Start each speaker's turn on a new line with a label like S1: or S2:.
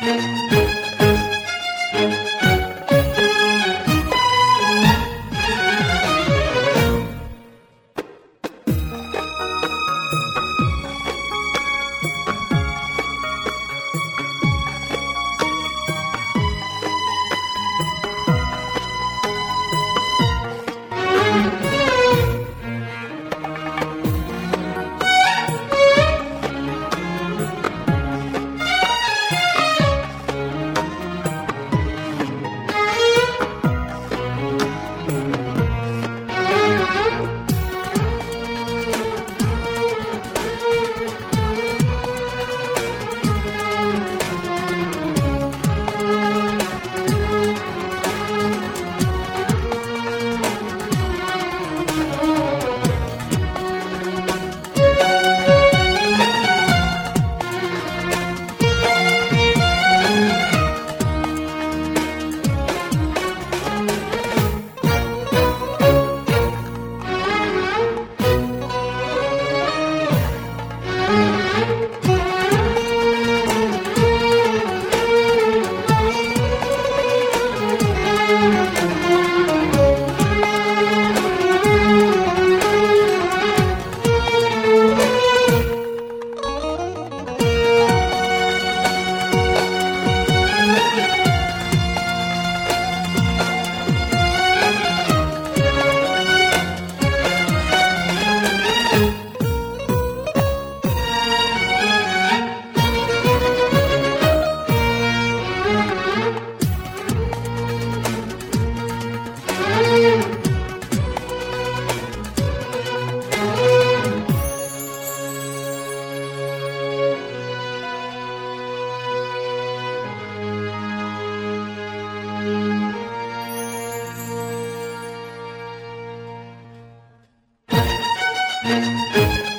S1: Thank you. Música